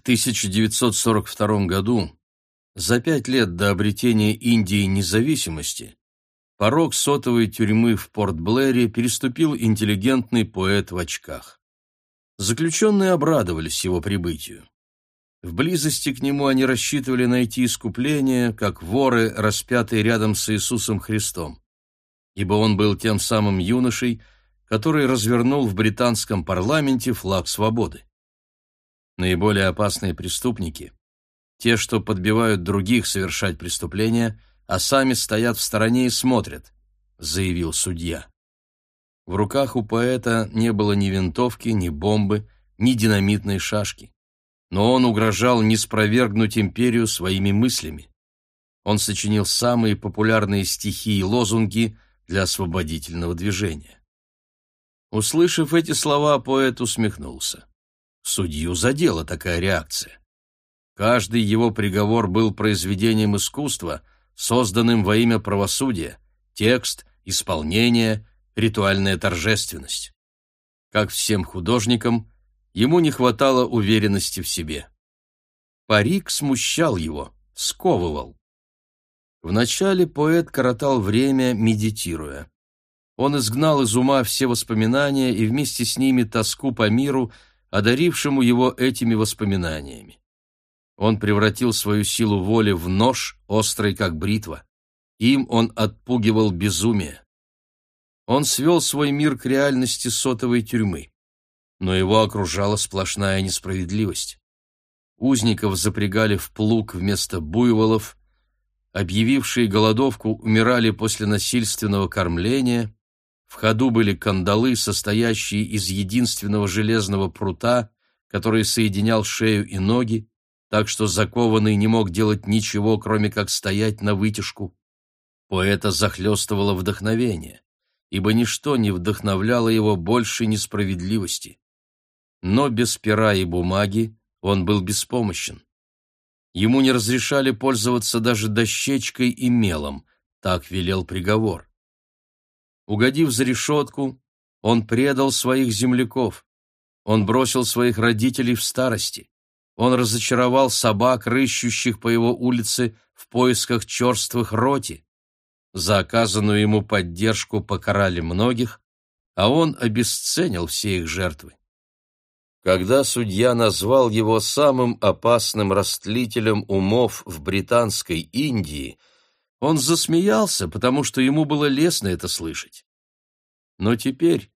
В 1942 году, за пять лет до обретения Индии независимости, порог сотовой тюрьмы в Порт-Блэре переступил интеллигентный поэт в очках. Заключенные обрадовались его прибытию. В близости к нему они рассчитывали найти искупление, как воры, распятые рядом с Иисусом Христом, ибо он был тем самым юношей, который развернул в британском парламенте флаг свободы. Наиболее опасные преступники – те, что подбивают других совершать преступления, а сами стоят в стороне и смотрят, заявил судья. В руках у поэта не было ни винтовки, ни бомбы, ни динамитной шашки но он угрожал не спровергнуть империю своими мыслями. Он сочинил самые популярные стихи и лозунги для освободительного движения. Услышав эти слова, поэт усмехнулся. Судью задела такая реакция. Каждый его приговор был произведением искусства, созданным во имя правосудия, текст, исполнение, ритуальная торжественность. Как всем художникам, Ему не хватало уверенности в себе. Парик смущал его, сковывал. Вначале поэт коротал время, медитируя. Он изгнал из ума все воспоминания и вместе с ними тоску по миру, одарившему его этими воспоминаниями. Он превратил свою силу воли в нож, острый как бритва. Им он отпугивал безумие. Он свел свой мир к реальности сотовой тюрьмы но его окружала сплошная несправедливость. Узников запрягали в плуг вместо буйволов, объявившие голодовку умирали после насильственного кормления, в ходу были кандалы, состоящие из единственного железного прута, который соединял шею и ноги, так что закованный не мог делать ничего, кроме как стоять на вытяжку. Поэта захлестывало вдохновение, ибо ничто не вдохновляло его больше несправедливости но без пера и бумаги он был беспомощен. Ему не разрешали пользоваться даже дощечкой и мелом, так велел приговор. Угодив за решетку, он предал своих земляков. Он бросил своих родителей в старости. Он разочаровал собак, рыщущих по его улице в поисках черствых роти. За оказанную ему поддержку покарали многих, а он обесценил все их жертвы. Когда судья назвал его самым опасным растлителем умов в британской Индии, он засмеялся, потому что ему было лестно это слышать. Но теперь,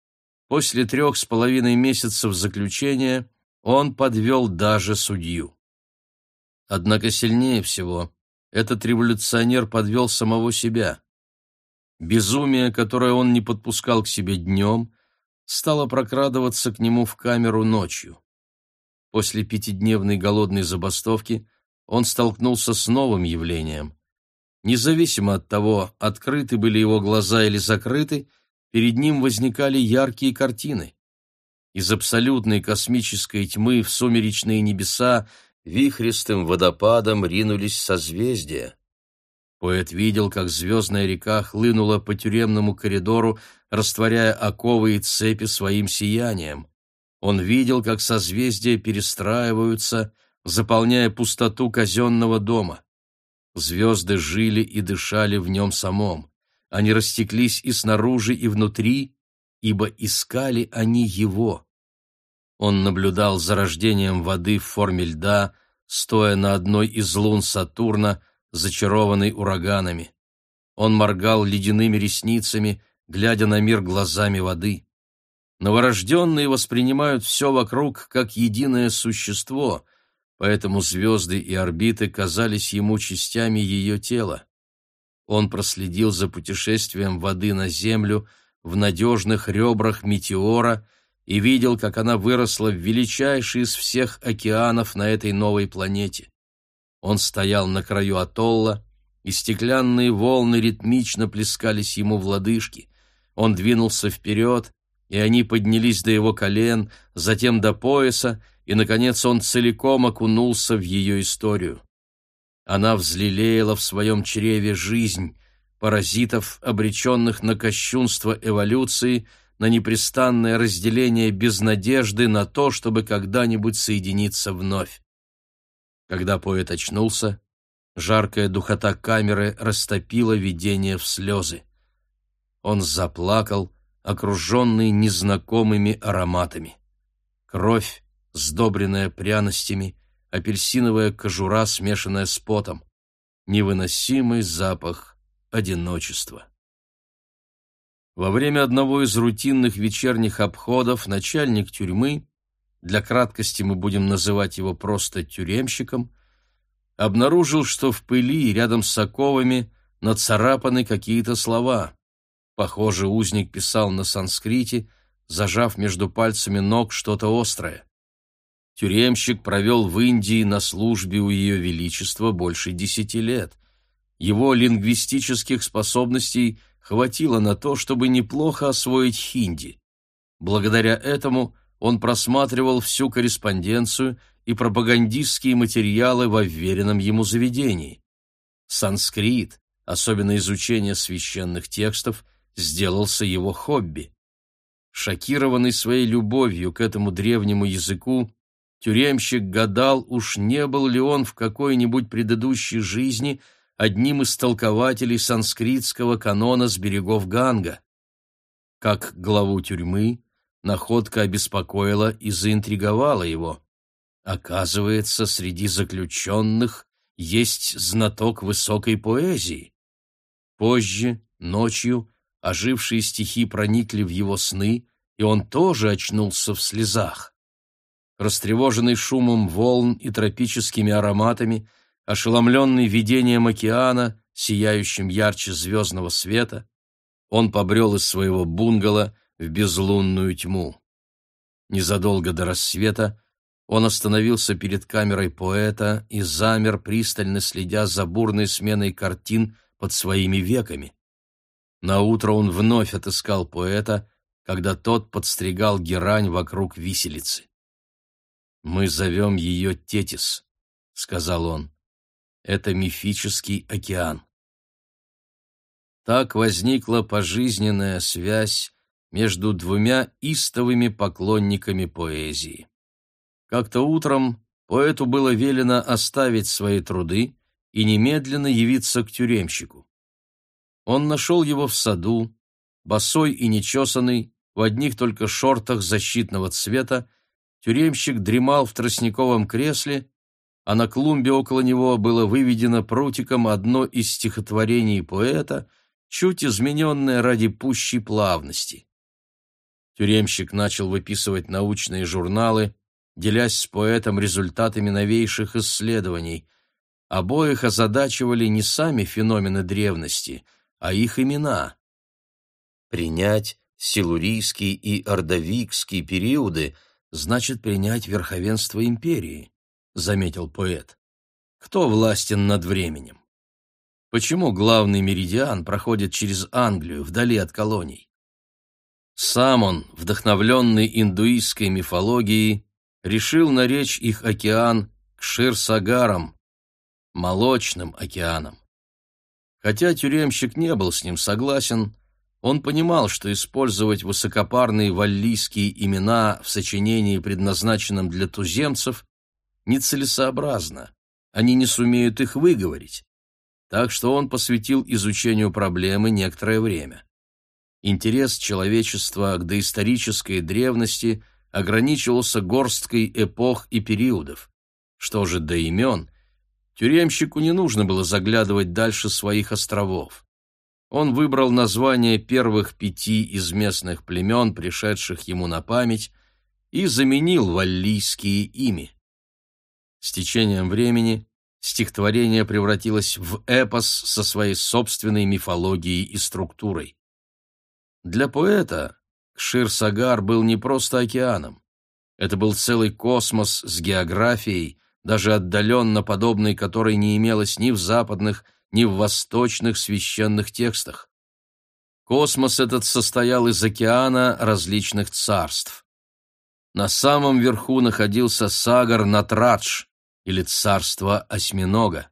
после трех с половиной месяцев заключения, он подвел даже судью. Однако сильнее всего этот революционер подвел самого себя. Безумие, которое он не подпускал к себе днем, стала прокрадываться к нему в камеру ночью. После пятидневной голодной забастовки он столкнулся с новым явлением. Независимо от того, открыты были его глаза или закрыты, перед ним возникали яркие картины. Из абсолютной космической тьмы в сумеречные небеса вихристым водопадом ринулись созвездия. Поэт видел, как звездная река хлынула по тюремному коридору, растворяя оковы и цепи своим сиянием. Он видел, как созвездия перестраиваются, заполняя пустоту казенного дома. Звезды жили и дышали в нем самом. Они растеклись и снаружи, и внутри, ибо искали они его. Он наблюдал за рождением воды в форме льда, стоя на одной из лун Сатурна, зачарованный ураганами. Он моргал ледяными ресницами, глядя на мир глазами воды. Новорожденные воспринимают все вокруг как единое существо, поэтому звезды и орбиты казались ему частями ее тела. Он проследил за путешествием воды на Землю в надежных ребрах метеора и видел, как она выросла в величайший из всех океанов на этой новой планете. Он стоял на краю атолла, и стеклянные волны ритмично плескались ему в лодыжки. Он двинулся вперед, и они поднялись до его колен, затем до пояса, и, наконец, он целиком окунулся в ее историю. Она взлелеяла в своем чреве жизнь, паразитов, обреченных на кощунство эволюции, на непрестанное разделение без надежды на то, чтобы когда-нибудь соединиться вновь. Когда поэт очнулся, жаркая духота камеры растопила видение в слезы. Он заплакал, окруженный незнакомыми ароматами. Кровь, сдобренная пряностями, апельсиновая кожура, смешанная с потом. Невыносимый запах одиночества. Во время одного из рутинных вечерних обходов начальник тюрьмы, для краткости мы будем называть его просто тюремщиком, обнаружил, что в пыли рядом с оковами нацарапаны какие-то слова. Похоже, узник писал на санскрите, зажав между пальцами ног что-то острое. Тюремщик провел в Индии на службе у Ее Величества больше десяти лет. Его лингвистических способностей – хватило на то, чтобы неплохо освоить хинди. Благодаря этому он просматривал всю корреспонденцию и пропагандистские материалы во вверенном ему заведении. Санскрит, особенно изучение священных текстов, сделался его хобби. Шокированный своей любовью к этому древнему языку, тюремщик гадал, уж не был ли он в какой-нибудь предыдущей жизни – одним из толкователей санскритского канона с берегов Ганга. Как главу тюрьмы, находка обеспокоила и заинтриговала его. Оказывается, среди заключенных есть знаток высокой поэзии. Позже, ночью, ожившие стихи проникли в его сны, и он тоже очнулся в слезах. Растревоженный шумом волн и тропическими ароматами – Ошеломленный видением океана, сияющим ярче звездного света, он побрел из своего бунгало в безлунную тьму. Незадолго до рассвета он остановился перед камерой поэта и замер, пристально следя за бурной сменой картин под своими веками. Наутро он вновь отыскал поэта, когда тот подстригал герань вокруг виселицы. «Мы зовем ее Тетис», — сказал он это мифический океан. Так возникла пожизненная связь между двумя истовыми поклонниками поэзии. Как-то утром поэту было велено оставить свои труды и немедленно явиться к тюремщику. Он нашел его в саду, босой и нечесанный, в одних только шортах защитного цвета, тюремщик дремал в тростниковом кресле а на клумбе около него было выведено прутиком одно из стихотворений поэта, чуть измененное ради пущей плавности. Тюремщик начал выписывать научные журналы, делясь с поэтом результатами новейших исследований. Обоих озадачивали не сами феномены древности, а их имена. Принять силурийский и ордовикский периоды значит принять верховенство империи. — заметил поэт. «Кто властен над временем? Почему главный меридиан проходит через Англию, вдали от колоний? Сам он, вдохновленный индуистской мифологией, решил наречь их океан Кшир-Сагаром, молочным океаном. Хотя тюремщик не был с ним согласен, он понимал, что использовать высокопарные валлийские имена в сочинении, предназначенном для туземцев, нецелесообразно, они не сумеют их выговорить. Так что он посвятил изучению проблемы некоторое время. Интерес человечества к доисторической древности ограничивался горсткой эпох и периодов. Что же до имен, тюремщику не нужно было заглядывать дальше своих островов. Он выбрал название первых пяти из местных племен, пришедших ему на память, и заменил валлийские ими. С течением времени стихотворение превратилось в эпос со своей собственной мифологией и структурой. Для поэта Кшир-Сагар был не просто океаном. Это был целый космос с географией, даже отдаленно подобной которой не имелось ни в западных, ни в восточных священных текстах. Космос этот состоял из океана различных царств. На самом верху находился Сагар Натрадж, или царство осьминога.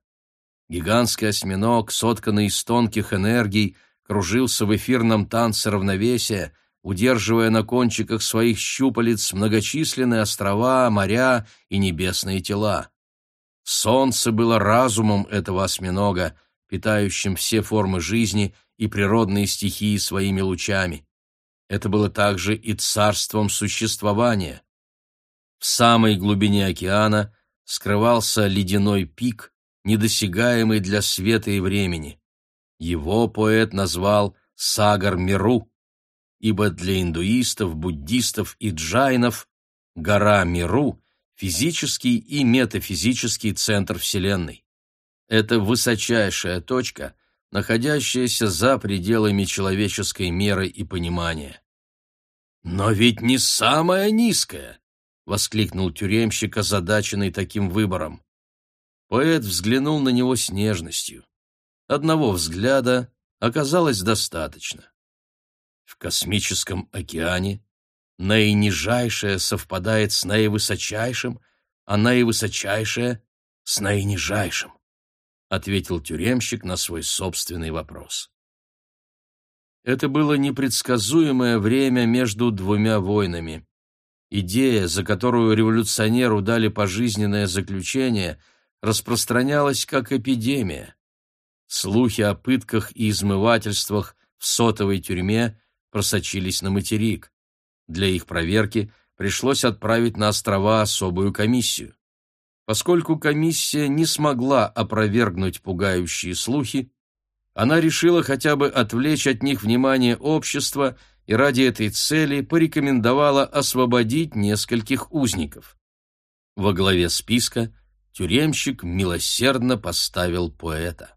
Гигантский осьминог, сотканный из тонких энергий, кружился в эфирном танце равновесия, удерживая на кончиках своих щупалец многочисленные острова, моря и небесные тела. Солнце было разумом этого осьминога, питающим все формы жизни и природные стихии своими лучами. Это было также и царством существования. В самой глубине океана скрывался ледяной пик, недосягаемый для света и времени. Его поэт назвал Сагар-Миру, ибо для индуистов, буддистов и джайнов гора Миру — физический и метафизический центр Вселенной. Это высочайшая точка, находящаяся за пределами человеческой меры и понимания. «Но ведь не самая низкая!» — воскликнул тюремщик, озадаченный таким выбором. Поэт взглянул на него с нежностью. Одного взгляда оказалось достаточно. В космическом океане наинижайшее совпадает с наивысочайшим, а наивысочайшее — с наинижайшим, — ответил тюремщик на свой собственный вопрос. Это было непредсказуемое время между двумя войнами. Идея, за которую революционеру дали пожизненное заключение, распространялась как эпидемия. Слухи о пытках и измывательствах в сотовой тюрьме просочились на материк. Для их проверки пришлось отправить на острова особую комиссию. Поскольку комиссия не смогла опровергнуть пугающие слухи, она решила хотя бы отвлечь от них внимание общества и ради этой цели порекомендовала освободить нескольких узников. Во главе списка тюремщик милосердно поставил поэта.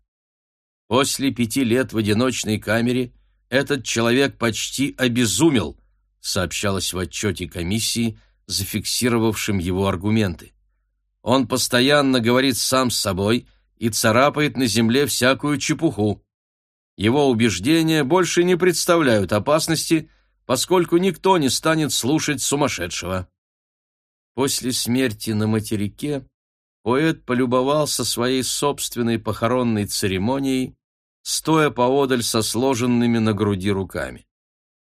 После пяти лет в одиночной камере этот человек почти обезумел, сообщалось в отчете комиссии, зафиксировавшим его аргументы. Он постоянно говорит сам с собой и царапает на земле всякую чепуху. Его убеждения больше не представляют опасности, поскольку никто не станет слушать сумасшедшего. После смерти на материке поэт полюбовался своей собственной похоронной церемонией, стоя поодаль со сложенными на груди руками.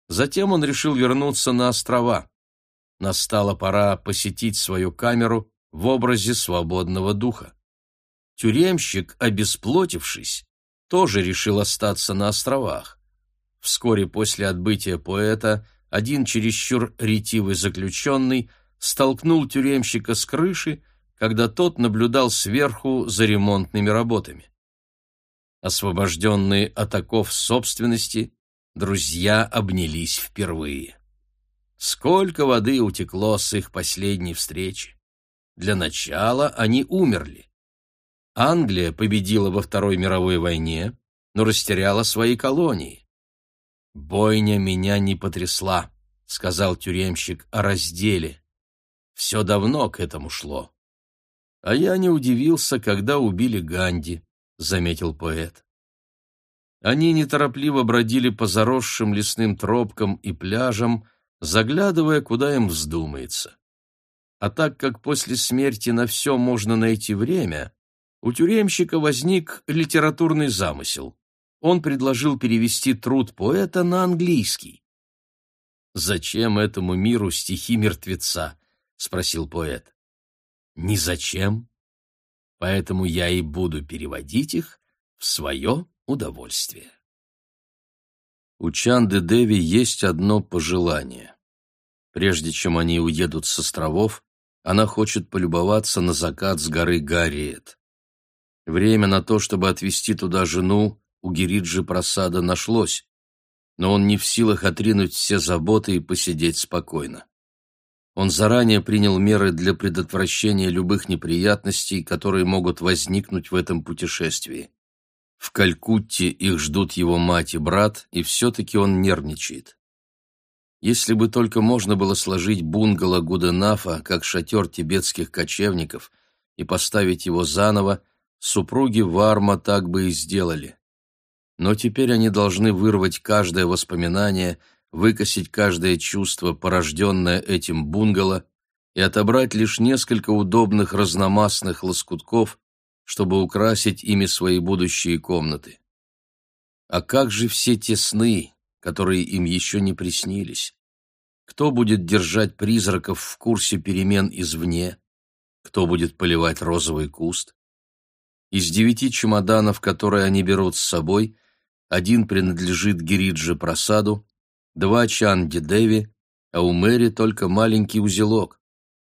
Затем он решил вернуться на острова. Настала пора посетить свою камеру в образе свободного духа. Тюремщик, обесплотившись, тоже решил остаться на островах. Вскоре после отбытия поэта один чересчур ретивый заключенный столкнул тюремщика с крыши, когда тот наблюдал сверху за ремонтными работами. Освобожденные от оков собственности, друзья обнялись впервые. Сколько воды утекло с их последней встречи. Для начала они умерли. Англия победила во Второй мировой войне, но растеряла свои колонии. «Бойня меня не потрясла», — сказал тюремщик о разделе. «Все давно к этому шло». «А я не удивился, когда убили Ганди», — заметил поэт. Они неторопливо бродили по заросшим лесным тропкам и пляжам, заглядывая, куда им вздумается. А так как после смерти на все можно найти время, у тюремщика возник литературный замысел. Он предложил перевести труд поэта на английский. «Зачем этому миру стихи мертвеца?» — спросил поэт. «Ни зачем. Поэтому я и буду переводить их в свое удовольствие». У Чанды Деви есть одно пожелание. Прежде чем они уедут с островов, она хочет полюбоваться на закат с горы Гарриет. Время на то, чтобы отвезти туда жену, у Гириджи Просада нашлось, но он не в силах отринуть все заботы и посидеть спокойно. Он заранее принял меры для предотвращения любых неприятностей, которые могут возникнуть в этом путешествии. В Калькутте их ждут его мать и брат, и все-таки он нервничает. Если бы только можно было сложить бунгало Гуденафа как шатер тибетских кочевников и поставить его заново, Супруги Варма так бы и сделали. Но теперь они должны вырвать каждое воспоминание, выкосить каждое чувство, порожденное этим бунгало, и отобрать лишь несколько удобных разномастных лоскутков, чтобы украсить ими свои будущие комнаты. А как же все те сны, которые им еще не приснились? Кто будет держать призраков в курсе перемен извне? Кто будет поливать розовый куст? Из девяти чемоданов, которые они берут с собой, один принадлежит Гириджи Прасаду, два Чанди Деви, а у Мэри только маленький узелок.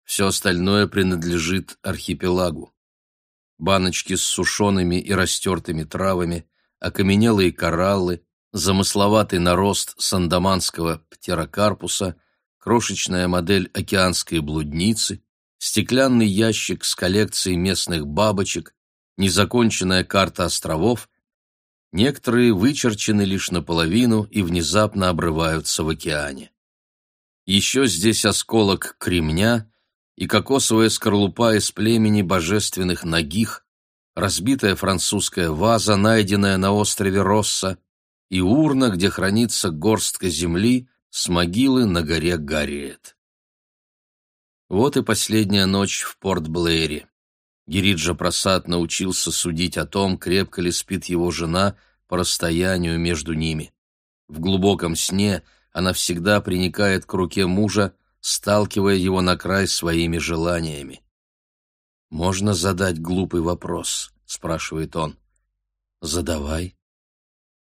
Все остальное принадлежит архипелагу. Баночки с сушеными и растертыми травами, окаменелые кораллы, замысловатый нарост сандаманского птерокарпуса, крошечная модель океанской блудницы, стеклянный ящик с коллекцией местных бабочек, незаконченная карта островов, некоторые вычерчены лишь наполовину и внезапно обрываются в океане. Еще здесь осколок кремня и кокосовая скорлупа из племени божественных ногих, разбитая французская ваза, найденная на острове Росса, и урна, где хранится горстка земли с могилы на горе Гарриет. Вот и последняя ночь в Порт-Блэре. Гириджа Прасад научился судить о том, крепко ли спит его жена по расстоянию между ними. В глубоком сне она всегда приникает к руке мужа, сталкивая его на край своими желаниями. «Можно задать глупый вопрос?» — спрашивает он. «Задавай.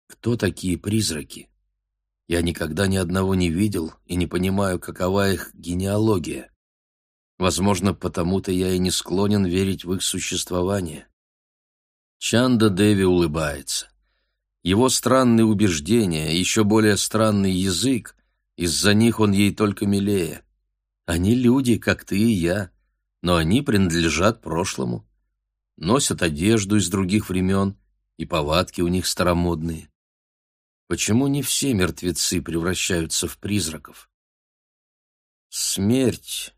Кто такие призраки? Я никогда ни одного не видел и не понимаю, какова их генеалогия. Возможно, потому-то я и не склонен верить в их существование. Чанда Деви улыбается. Его странные убеждения, еще более странный язык, из-за них он ей только милее. Они люди, как ты и я, но они принадлежат прошлому. Носят одежду из других времен, и повадки у них старомодные. Почему не все мертвецы превращаются в призраков? Смерть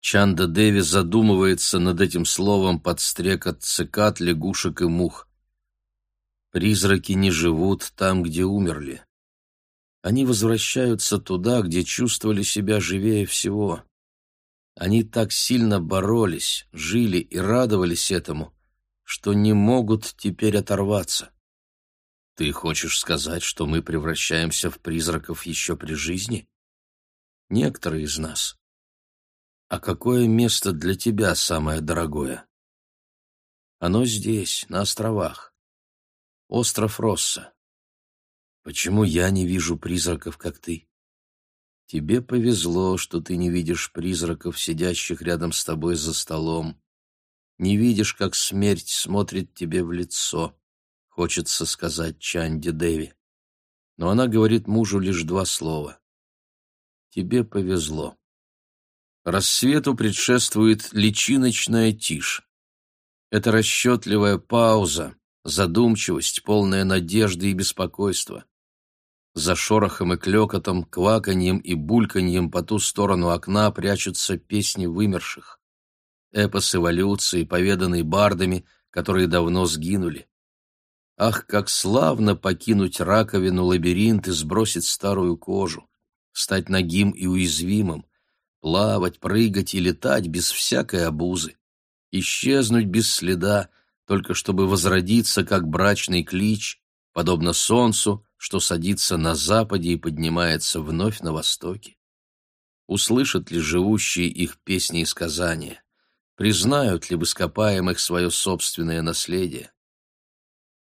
Чанда Деви задумывается над этим словом под стрекот цикад, лягушек и мух. Призраки не живут там, где умерли. Они возвращаются туда, где чувствовали себя живее всего. Они так сильно боролись, жили и радовались этому, что не могут теперь оторваться. Ты хочешь сказать, что мы превращаемся в призраков еще при жизни? Некоторые из нас. А какое место для тебя самое дорогое? Оно здесь, на островах. Остров Росса. Почему я не вижу призраков, как ты? Тебе повезло, что ты не видишь призраков, сидящих рядом с тобой за столом. Не видишь, как смерть смотрит тебе в лицо, хочется сказать Чанди Деви. Но она говорит мужу лишь два слова. Тебе повезло. Рассвету предшествует личиночная тишь. Это расчетливая пауза, задумчивость, полная надежды и беспокойства. За шорохом и клекотом, кваканьем и бульканьем по ту сторону окна прячутся песни вымерших. Эпос эволюции, поведанный бардами, которые давно сгинули. Ах, как славно покинуть раковину лабиринт и сбросить старую кожу, стать нагим и уязвимым, плавать, прыгать и летать без всякой обузы, исчезнуть без следа, только чтобы возродиться как брачный клич, подобно солнцу, что садится на западе и поднимается вновь на востоке. Услышат ли живущие их песни и сказания? Признают ли в ископаемых свое собственное наследие?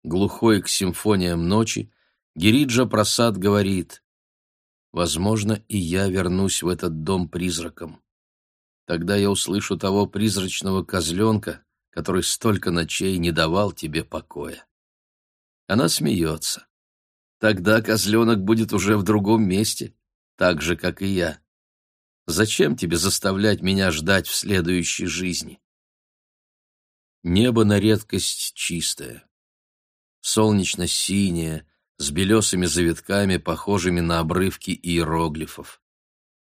Глухой к симфониям ночи, Гириджа Прасад говорит Возможно, и я вернусь в этот дом призраком. Тогда я услышу того призрачного козленка, который столько ночей не давал тебе покоя. Она смеется. Тогда козленок будет уже в другом месте, так же, как и я. Зачем тебе заставлять меня ждать в следующей жизни? Небо на редкость чистое. Солнечно-синее, с белесыми завитками, похожими на обрывки иероглифов.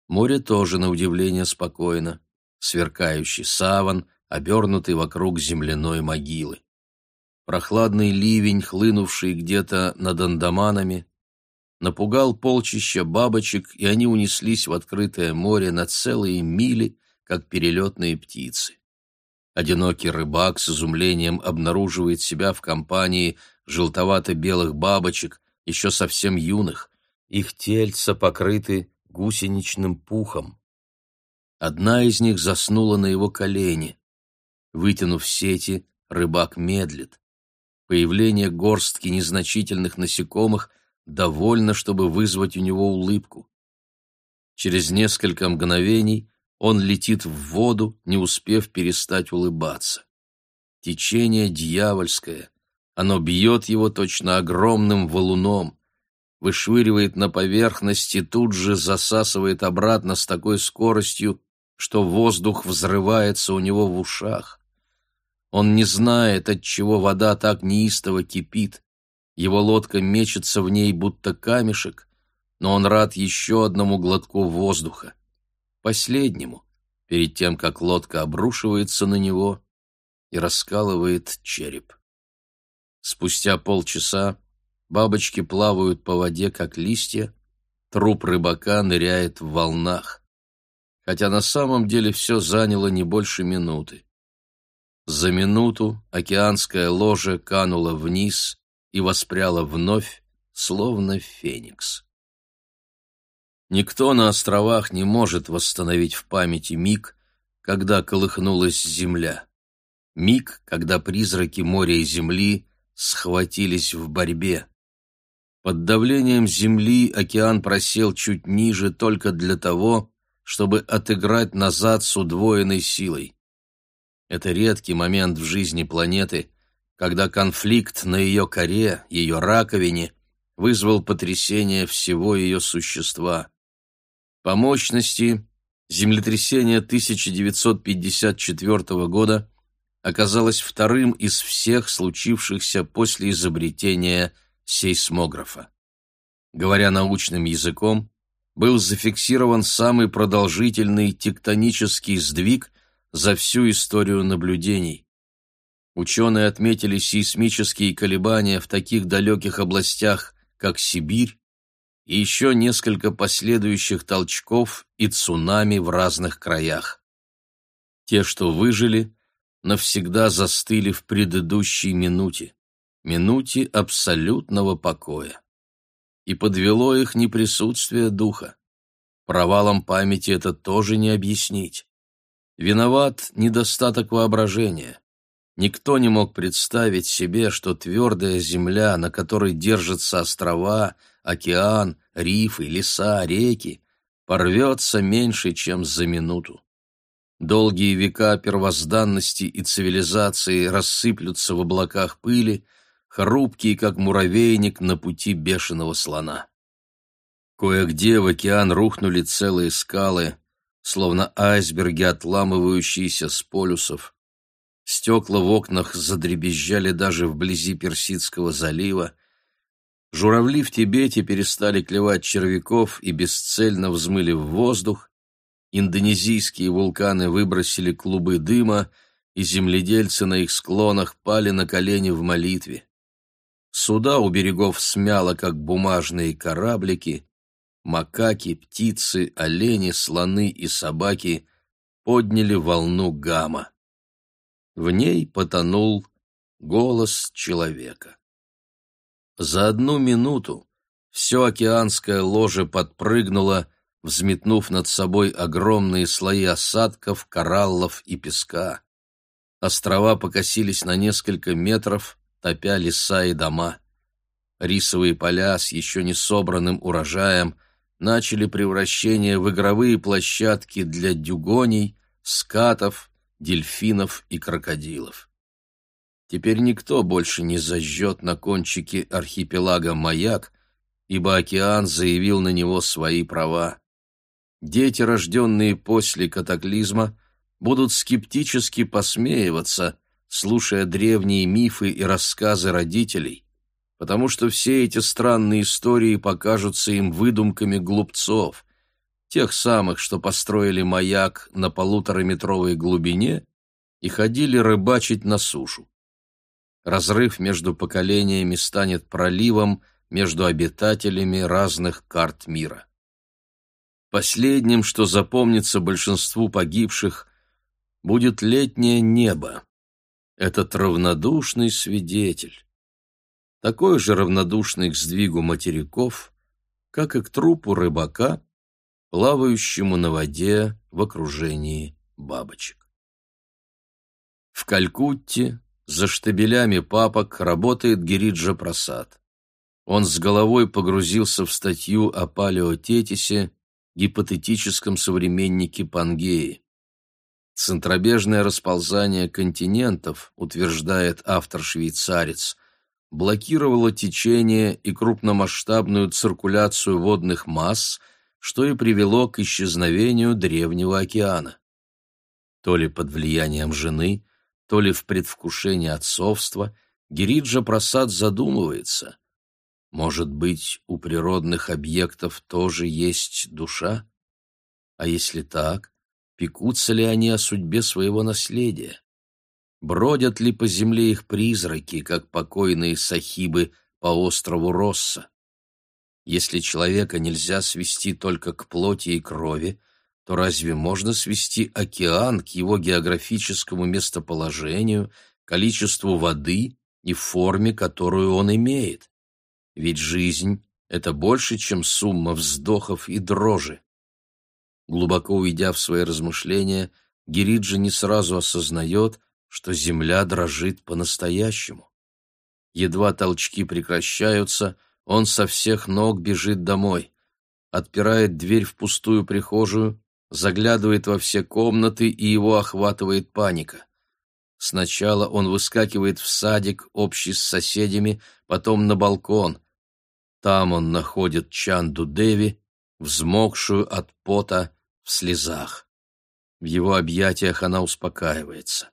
Море тоже, на удивление, спокойно, сверкающий саван, обернутый вокруг земляной могилы. Прохладный ливень, хлынувший где-то над Андаманами, напугал полчища бабочек, и они унеслись в открытое море на целые мили, как перелетные птицы. Одинокий рыбак с изумлением обнаруживает себя в компании желтовато-белых бабочек, еще совсем юных. Их тельца покрыты гусеничным пухом. Одна из них заснула на его колене. Вытянув сети, рыбак медлит. Появление горстки незначительных насекомых довольно, чтобы вызвать у него улыбку. Через несколько мгновений он летит в воду, не успев перестать улыбаться. Течение дьявольское, оно бьет его точно огромным валуном, вышвыривает на поверхность и тут же засасывает обратно с такой скоростью, что воздух взрывается у него в ушах. Он не знает, от чего вода так неистово кипит. Его лодка мечется в ней, будто камешек, но он рад еще одному глотку воздуха. Последнему, перед тем, как лодка обрушивается на него и раскалывает череп. Спустя полчаса бабочки плавают по воде, как листья, труп рыбака ныряет в волнах. Хотя на самом деле все заняло не больше минуты. За минуту океанское ложе кануло вниз и воспряло вновь, словно феникс. Никто на островах не может восстановить в памяти миг, когда колыхнулась земля. Миг, когда призраки моря и земли схватились в борьбе. Под давлением земли океан просел чуть ниже только для того, чтобы отыграть назад с удвоенной силой. Это редкий момент в жизни планеты, когда конфликт на ее коре, ее раковине, вызвал потрясение всего ее существа. По мощности землетрясение 1954 года оказалось вторым из всех случившихся после изобретения сейсмографа. Говоря научным языком, был зафиксирован самый продолжительный тектонический сдвиг за всю историю наблюдений. Ученые отметили сейсмические колебания в таких далеких областях, как Сибирь, и еще несколько последующих толчков и цунами в разных краях. Те, что выжили, навсегда застыли в предыдущей минуте, минуте абсолютного покоя. И подвело их не присутствие духа. Провалом памяти это тоже не объяснить. Виноват недостаток воображения. Никто не мог представить себе, что твердая земля, на которой держатся острова, океан, рифы, леса, реки, порвется меньше, чем за минуту. Долгие века первозданности и цивилизации рассыплются в облаках пыли, хрупкие, как муравейник на пути бешеного слона. Кое-где в океан рухнули целые скалы, словно айсберги, отламывающиеся с полюсов. Стекла в окнах задребезжали даже вблизи Персидского залива. Журавли в Тибете перестали клевать червяков и бесцельно взмыли в воздух, Индонезийские вулканы выбросили клубы дыма, и земледельцы на их склонах пали на колени в молитве. Суда у берегов смяло, как бумажные кораблики, макаки, птицы, олени, слоны и собаки подняли волну гамма. В ней потонул голос человека. За одну минуту все океанское ложе подпрыгнуло, взметнув над собой огромные слои осадков, кораллов и песка. Острова покосились на несколько метров, топя леса и дома. Рисовые поля с еще не собранным урожаем начали превращение в игровые площадки для дюгоней, скатов, дельфинов и крокодилов. Теперь никто больше не зажжет на кончике архипелага маяк, ибо океан заявил на него свои права. Дети, рожденные после катаклизма, будут скептически посмеиваться, слушая древние мифы и рассказы родителей, потому что все эти странные истории покажутся им выдумками глупцов, тех самых, что построили маяк на полутораметровой глубине и ходили рыбачить на сушу. Разрыв между поколениями станет проливом между обитателями разных карт мира. Последним, что запомнится большинству погибших, будет летнее небо. Этот равнодушный свидетель. Такой же равнодушный к сдвигу материков, как и к трупу рыбака, плавающему на воде в окружении бабочек. В Калькутте за штабелями папок работает Гириджа Прасад. Он с головой погрузился в статью о палеотетисе, гипотетическом современнике Пангеи. Центробежное расползание континентов, утверждает автор-швейцарец, блокировало течение и крупномасштабную циркуляцию водных масс, что и привело к исчезновению Древнего океана. То ли под влиянием жены, то ли в предвкушении отцовства, Гириджа Прасад задумывается. Может быть, у природных объектов тоже есть душа? А если так, пекутся ли они о судьбе своего наследия? Бродят ли по земле их призраки, как покойные сахибы по острову Росса? Если человека нельзя свести только к плоти и крови, то разве можно свести океан к его географическому местоположению, количеству воды и форме, которую он имеет? Ведь жизнь — это больше, чем сумма вздохов и дрожи. Глубоко уйдя в свои размышления, Гириджи не сразу осознает, что земля дрожит по-настоящему. Едва толчки прекращаются, он со всех ног бежит домой, отпирает дверь в пустую прихожую, заглядывает во все комнаты, и его охватывает паника. Сначала он выскакивает в садик, общий с соседями, потом на балкон. Там он находит Чанду Деви, взмокшую от пота, в слезах. В его объятиях она успокаивается.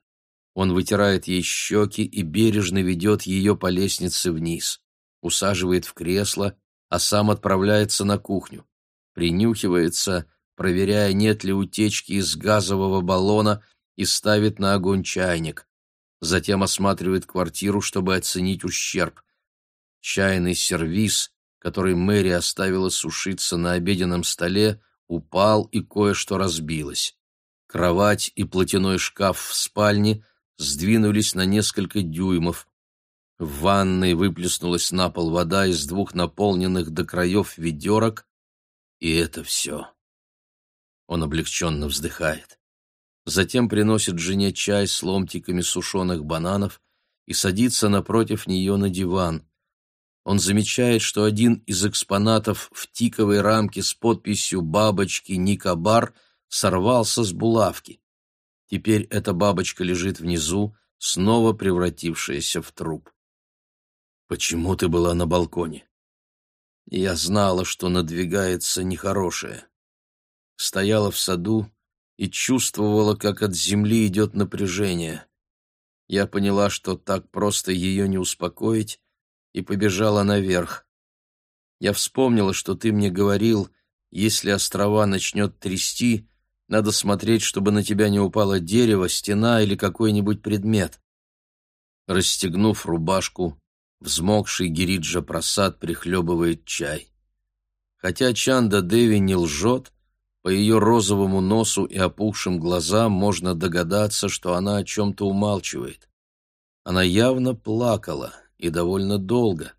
Он вытирает ей щеки и бережно ведет ее по лестнице вниз, усаживает в кресло, а сам отправляется на кухню, принюхивается проверяя, нет ли утечки из газового баллона, и ставит на огонь чайник. Затем осматривает квартиру, чтобы оценить ущерб. Чайный сервиз, который Мэри оставила сушиться на обеденном столе, упал и кое-что разбилось. Кровать и платяной шкаф в спальне сдвинулись на несколько дюймов. В ванной выплеснулась на пол вода из двух наполненных до краев ведерок, и это все. Он облегченно вздыхает. Затем приносит жене чай с ломтиками сушеных бананов и садится напротив нее на диван. Он замечает, что один из экспонатов в тиковой рамке с подписью «Бабочки Никобар» сорвался с булавки. Теперь эта бабочка лежит внизу, снова превратившаяся в труп. «Почему ты была на балконе?» «Я знала, что надвигается нехорошее стояла в саду и чувствовала, как от земли идет напряжение. Я поняла, что так просто ее не успокоить, и побежала наверх. Я вспомнила, что ты мне говорил, если острова начнет трясти, надо смотреть, чтобы на тебя не упало дерево, стена или какой-нибудь предмет. Расстегнув рубашку, взмокший Гириджа Прасад прихлебывает чай. Хотя Чанда Деви не лжет, по ее розовому носу и опухшим глазам можно догадаться, что она о чем-то умалчивает. Она явно плакала, и довольно долго.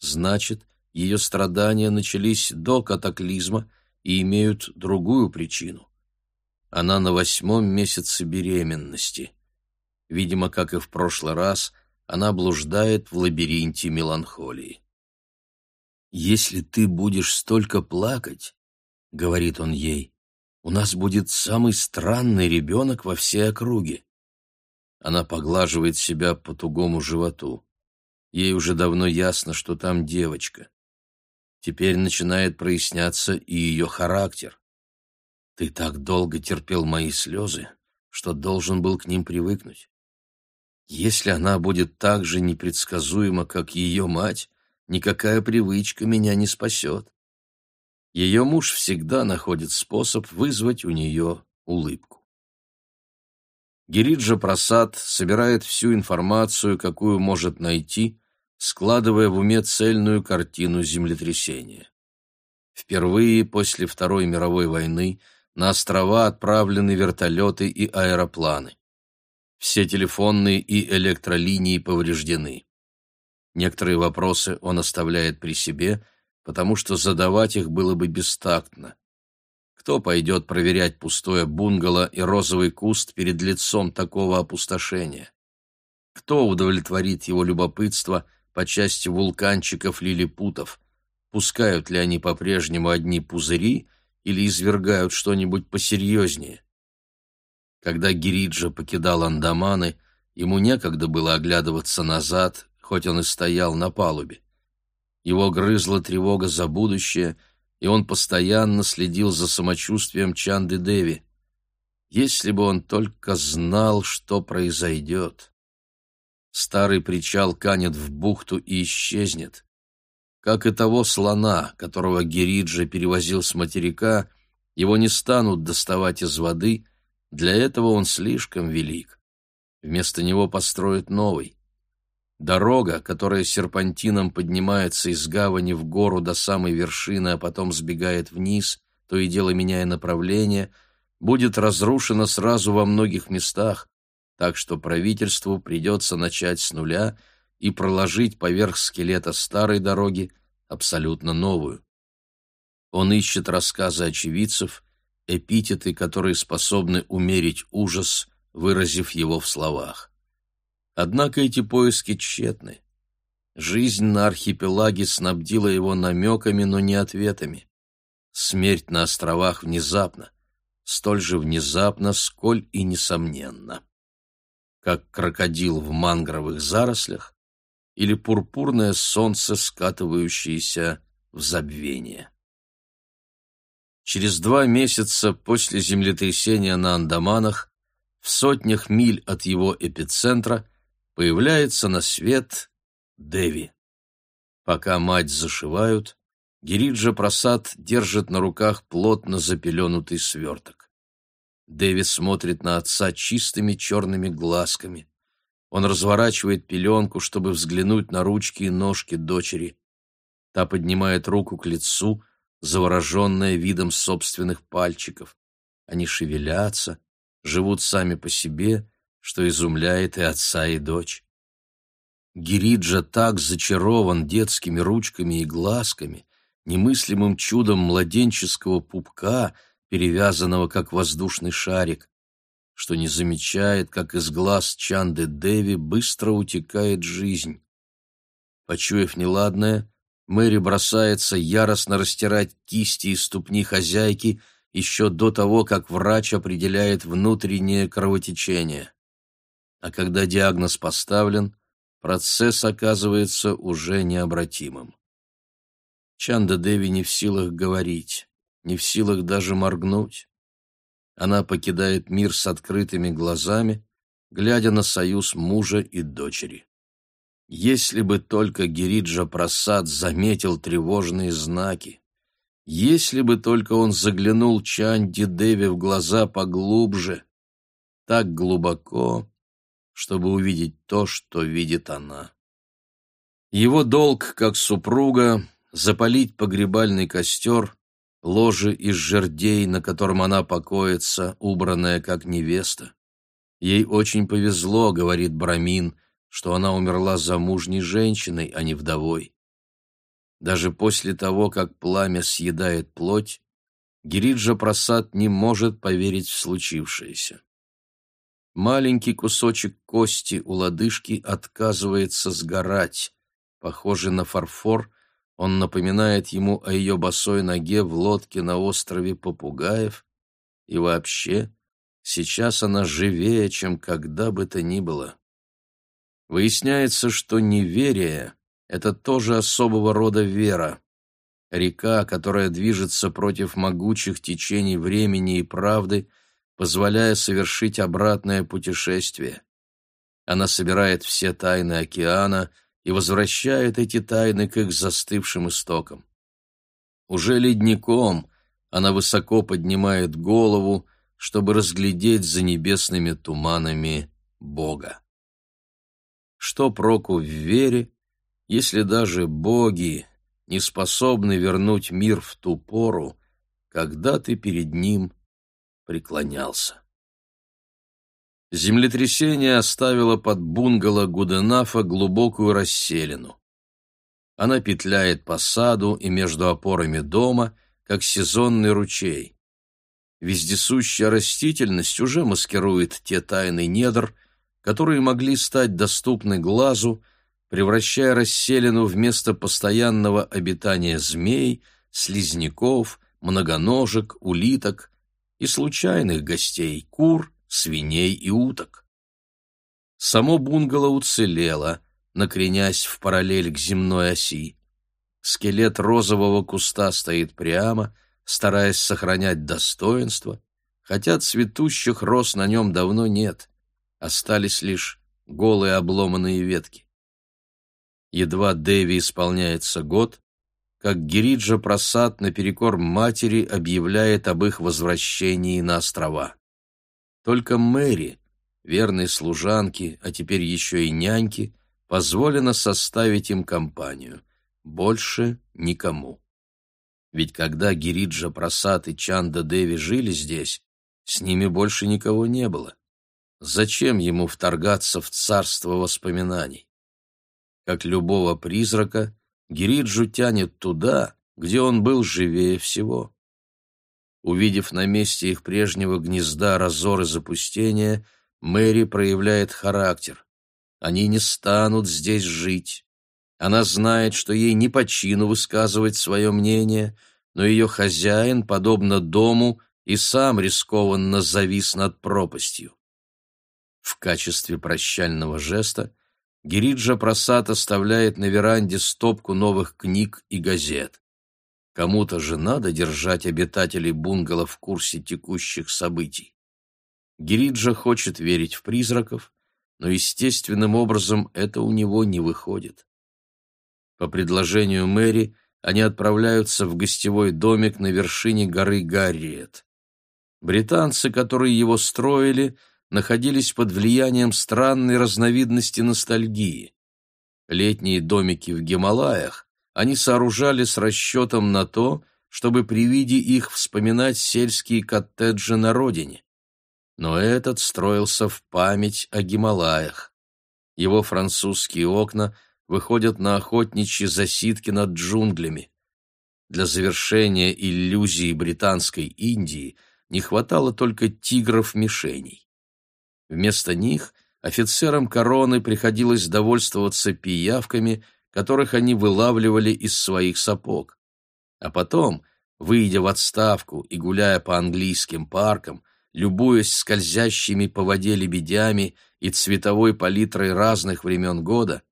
Значит, ее страдания начались до катаклизма и имеют другую причину. Она на восьмом месяце беременности. Видимо, как и в прошлый раз, она блуждает в лабиринте меланхолии. «Если ты будешь столько плакать, — говорит он ей, — «у нас будет самый странный ребенок во всей округе». Она поглаживает себя по тугому животу. Ей уже давно ясно, что там девочка. Теперь начинает проясняться и ее характер. Ты так долго терпел мои слезы, что должен был к ним привыкнуть. Если она будет так же непредсказуема, как ее мать, никакая привычка меня не спасет ее муж всегда находит способ вызвать у нее улыбку. Гириджа Прасад собирает всю информацию, какую может найти, складывая в уме цельную картину землетрясения. Впервые после Второй мировой войны на острова отправлены вертолеты и аэропланы. Все телефонные и электролинии повреждены. Некоторые вопросы он оставляет при себе, потому что задавать их было бы бестактно. Кто пойдет проверять пустое бунгало и розовый куст перед лицом такого опустошения? Кто удовлетворит его любопытство по части вулканчиков-лилипутов? Пускают ли они по-прежнему одни пузыри или извергают что-нибудь посерьезнее? Когда Гириджа покидал Андаманы, ему некогда было оглядываться назад, хоть он и стоял на палубе. Его грызла тревога за будущее, и он постоянно следил за самочувствием Чанды Деви. Если бы он только знал, что произойдет. Старый причал канет в бухту и исчезнет. Как и того слона, которого Гериджа перевозил с материка, его не станут доставать из воды, для этого он слишком велик. Вместо него построят новый. Дорога, которая серпантином поднимается из гавани в гору до самой вершины, а потом сбегает вниз, то и дело меняя направление, будет разрушена сразу во многих местах, так что правительству придется начать с нуля и проложить поверх скелета старой дороги абсолютно новую. Он ищет рассказы очевидцев, эпитеты, которые способны умерить ужас, выразив его в словах. Однако эти поиски тщетны. Жизнь на архипелаге снабдила его намеками, но не ответами. Смерть на островах внезапно, столь же внезапно, сколь и несомненно. Как крокодил в мангровых зарослях или пурпурное солнце, скатывающееся в забвение. Через два месяца после землетрясения на Андаманах, в сотнях миль от его эпицентра, появляется на свет Деви. Пока мать зашивают, Гириджа Прасад держит на руках плотно запеленутый сверток. Дэви смотрит на отца чистыми черными глазками. Он разворачивает пеленку, чтобы взглянуть на ручки и ножки дочери. Та поднимает руку к лицу, завороженная видом собственных пальчиков. Они шевелятся, живут сами по себе, что изумляет и отца, и дочь. Гириджа так зачарован детскими ручками и глазками, немыслимым чудом младенческого пупка, перевязанного как воздушный шарик, что не замечает, как из глаз Чанды Деви быстро утекает жизнь. Почуяв неладное, Мэри бросается яростно растирать кисти и ступни хозяйки еще до того, как врач определяет внутреннее кровотечение. А когда диагноз поставлен, процесс оказывается уже необратимым. Чанда Деви не в силах говорить, не в силах даже моргнуть. Она покидает мир с открытыми глазами, глядя на союз мужа и дочери. Если бы только Гириджа Прасад заметил тревожные знаки, если бы только он заглянул Чанди Деви в глаза поглубже, так глубоко, чтобы увидеть то, что видит она. Его долг, как супруга, запалить погребальный костер, ложе из жердей, на котором она покоится, убранная как невеста. Ей очень повезло, говорит Брамин, что она умерла замужней женщиной, а не вдовой. Даже после того, как пламя съедает плоть, Гириджа Прасад не может поверить в случившееся. Маленький кусочек кости у лодыжки отказывается сгорать. Похожий на фарфор, он напоминает ему о ее босой ноге в лодке на острове Попугаев. И вообще, сейчас она живее, чем когда бы то ни было. Выясняется, что неверие — это тоже особого рода вера. Река, которая движется против могучих течений времени и правды — позволяя совершить обратное путешествие. Она собирает все тайны океана и возвращает эти тайны к их застывшим истокам. Уже ледником она высоко поднимает голову, чтобы разглядеть за небесными туманами Бога. Что проку в вере, если даже боги не способны вернуть мир в ту пору, когда ты перед ним преклонялся. Землетрясение оставило под бунгало Гуденафа глубокую расселину. Она петляет по саду и между опорами дома, как сезонный ручей. Вездесущая растительность уже маскирует те тайны недр, которые могли стать доступны глазу, превращая расселину в место постоянного обитания змей, слизняков, многоножек, улиток и случайных гостей – кур, свиней и уток. Само бунгало уцелело, накренясь в параллель к земной оси. Скелет розового куста стоит прямо, стараясь сохранять достоинство, хотя цветущих роз на нем давно нет, остались лишь голые обломанные ветки. Едва Дэви исполняется год, как Гириджа Прасад наперекор матери объявляет об их возвращении на острова. Только Мэри, верной служанке, а теперь еще и няньке, позволено составить им компанию. Больше никому. Ведь когда Гириджа Прасад и Чанда Деви жили здесь, с ними больше никого не было. Зачем ему вторгаться в царство воспоминаний? Как любого призрака, Гириджу тянет туда, где он был живее всего. Увидев на месте их прежнего гнезда разоры запустения, Мэри проявляет характер. Они не станут здесь жить. Она знает, что ей не по чину высказывать свое мнение, но ее хозяин, подобно дому, и сам рискованно завис над пропастью. В качестве прощального жеста Гириджа Прасад оставляет на веранде стопку новых книг и газет. Кому-то же надо держать обитателей бунгало в курсе текущих событий. Гириджа хочет верить в призраков, но естественным образом это у него не выходит. По предложению Мэри они отправляются в гостевой домик на вершине горы Гарриет. Британцы, которые его строили, находились под влиянием странной разновидности ностальгии. Летние домики в Гималаях они сооружали с расчетом на то, чтобы при виде их вспоминать сельские коттеджи на родине. Но этот строился в память о Гималаях. Его французские окна – выходят на охотничьи засидки над джунглями. Для завершения иллюзии британской Индии не хватало только тигров-мишеней. Вместо них офицерам короны приходилось довольствоваться пиявками, которых они вылавливали из своих сапог. А потом, выйдя в отставку и гуляя по английским паркам, любуясь скользящими по воде лебедями и цветовой палитрой разных времен года,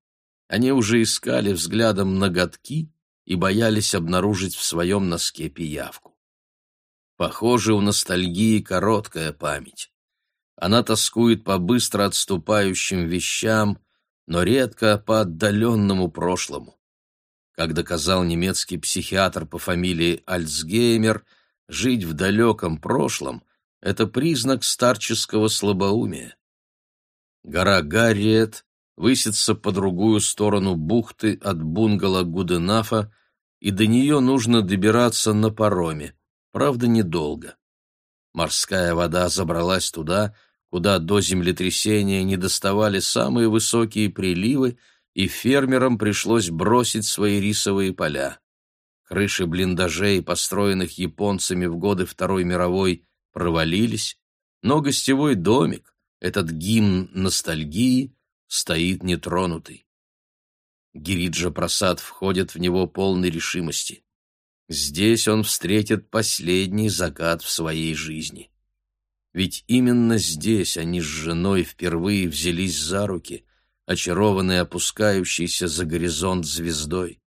они уже искали взглядом ноготки и боялись обнаружить в своем носке пиявку. Похоже, у ностальгии короткая память. Она тоскует по быстро отступающим вещам, но редко по отдаленному прошлому. Как доказал немецкий психиатр по фамилии Альцгеймер, жить в далеком прошлом — это признак старческого слабоумия. Гора Гарриет высится по другую сторону бухты от бунгало Гуденафа, и до нее нужно добираться на пароме, правда, недолго. Морская вода забралась туда, куда до землетрясения не доставали самые высокие приливы, и фермерам пришлось бросить свои рисовые поля. Крыши блиндажей, построенных японцами в годы Второй мировой, провалились, но гостевой домик, этот гимн ностальгии, стоит нетронутый. Гириджа Прасад входит в него полной решимости. Здесь он встретит последний закат в своей жизни. Ведь именно здесь они с женой впервые взялись за руки, очарованные опускающейся за горизонт звездой.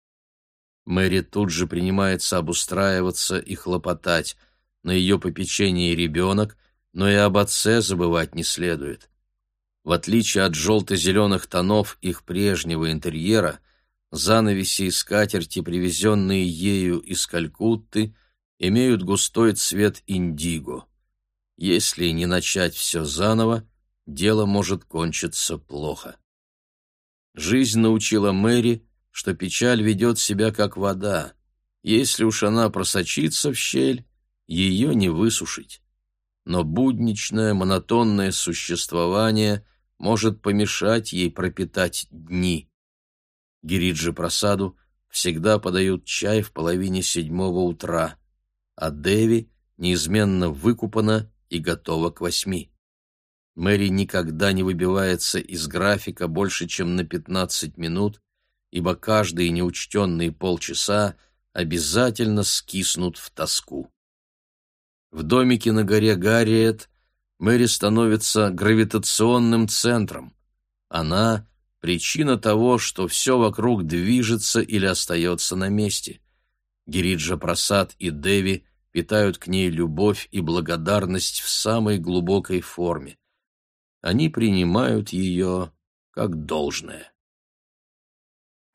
Мэри тут же принимается обустраиваться и хлопотать. На ее попечении ребенок, но и об отце забывать не следует. В отличие от желто-зеленых тонов их прежнего интерьера, занавеси и скатерти, привезенные ею из Калькутты, имеют густой цвет индиго. Если не начать все заново, дело может кончиться плохо. Жизнь научила Мэри, что печаль ведет себя как вода. Если уж она просочится в щель, ее не высушить. Но будничное, монотонное существование может помешать ей пропитать дни. Гириджи Прасаду всегда подают чай в половине седьмого утра, а Деви неизменно выкупана и готова к восьми. Мэри никогда не выбивается из графика больше, чем на 15 минут, ибо каждые неучтенные полчаса обязательно скиснут в тоску. В домике на горе Гарриет Мэри становится гравитационным центром. Она — причина того, что все вокруг движется или остается на месте. Гириджа Прасад и Деви питают к ней любовь и благодарность в самой глубокой форме. Они принимают ее как должное.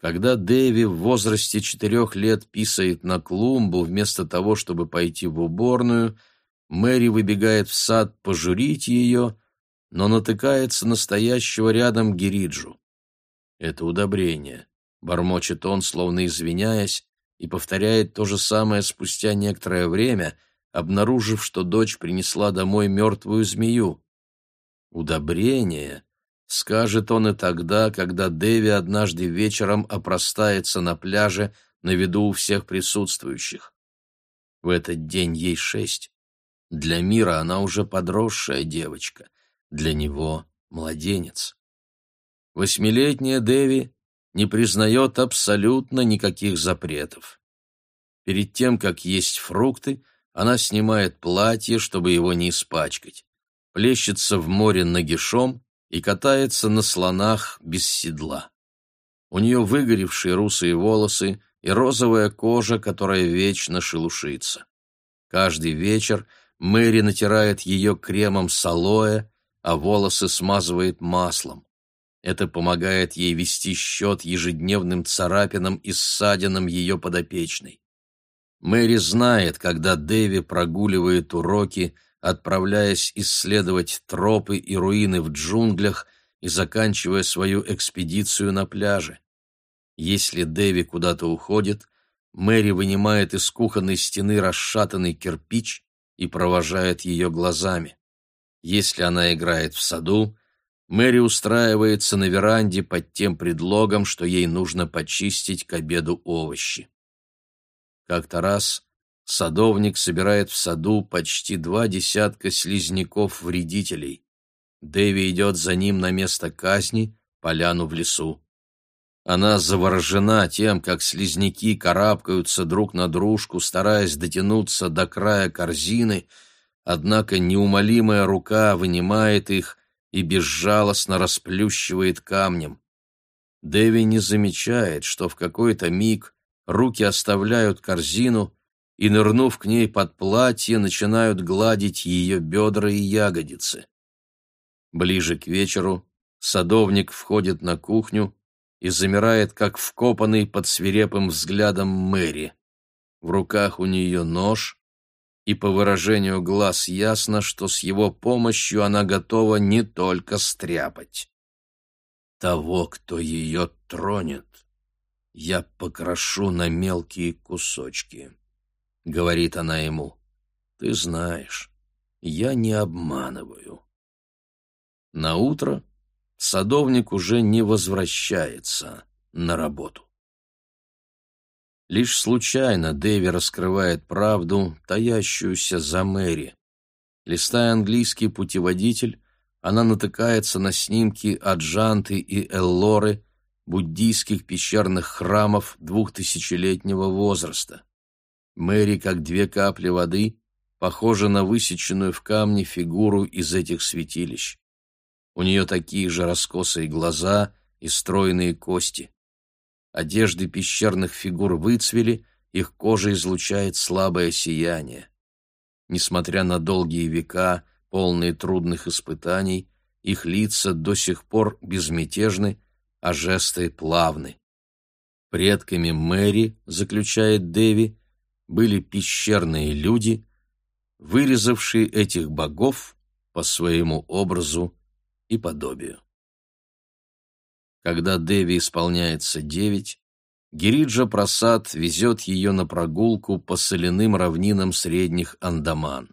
Когда Дэви в возрасте четырех лет писает на клумбу вместо того, чтобы пойти в уборную, Мэри выбегает в сад пожурить ее, но натыкается на стоящего рядом Гириджу. Это удобрение. Бормочет он, словно извиняясь, и повторяет то же самое спустя некоторое время, обнаружив, что дочь принесла домой мертвую змею. Удобрение Скажет он и тогда, когда Дэви однажды вечером опростается на пляже на виду у всех присутствующих. В этот день ей шесть. Для мира она уже подросшая девочка, для него — младенец. Восьмилетняя Дэви не признает абсолютно никаких запретов. Перед тем, как есть фрукты, она снимает платье, чтобы его не испачкать, плещется в море нагишом и катается на слонах без седла. У нее выгоревшие русые волосы и розовая кожа, которая вечно шелушится. Каждый вечер Мэри натирает ее кремом с алоэ, а волосы смазывает маслом. Это помогает ей вести счет ежедневным царапинам и ссадинам ее подопечной. Мэри знает, когда Дэви прогуливает уроки, отправляясь исследовать тропы и руины в джунглях и заканчивая свою экспедицию на пляже. Если Дэви куда-то уходит, Мэри вынимает из кухонной стены расшатанный кирпич и провожает ее глазами. Если она играет в саду, Мэри устраивается на веранде под тем предлогом, что ей нужно почистить к обеду овощи. Как-то раз Садовник собирает в саду почти два десятка слизняков-вредителей. Дэви идет за ним на место казни, поляну в лесу. Она заворожена тем, как слизняки карабкаются друг на дружку, стараясь дотянуться до края корзины, однако неумолимая рука вынимает их и безжалостно расплющивает камнем. Дэви не замечает, что в какой-то миг руки оставляют корзину, и, нырнув к ней под платье, начинают гладить ее бедра и ягодицы. Ближе к вечеру садовник входит на кухню и замирает, как вкопанный под свирепым взглядом Мэри. В руках у нее нож, и по выражению глаз ясно, что с его помощью она готова не только стряпать. Того, кто ее тронет, я покрошу на мелкие кусочки говорит она ему. Ты знаешь, я не обманываю. На утро садовник уже не возвращается на работу. Лишь случайно Дэви раскрывает правду, таящуюся за Мэри. Листая английский путеводитель, она натыкается на снимки Аджанты и Эллоры, буддийских пещерных храмов двухтысячелетнего возраста. Мэри, как две капли воды, похожа на высеченную в камне фигуру из этих святилищ. У нее такие же раскосые глаза и стройные кости. Одежды пещерных фигур выцвели, их кожа излучает слабое сияние. Несмотря на долгие века, полные трудных испытаний, их лица до сих пор безмятежны, а жесты плавны. Предками Мэри, заключает Дэви, были пещерные люди, вырезавшие этих богов по своему образу и подобию. Когда Деви исполняется девять, Гириджа Прасад везет ее на прогулку по соляным равнинам средних Андаман.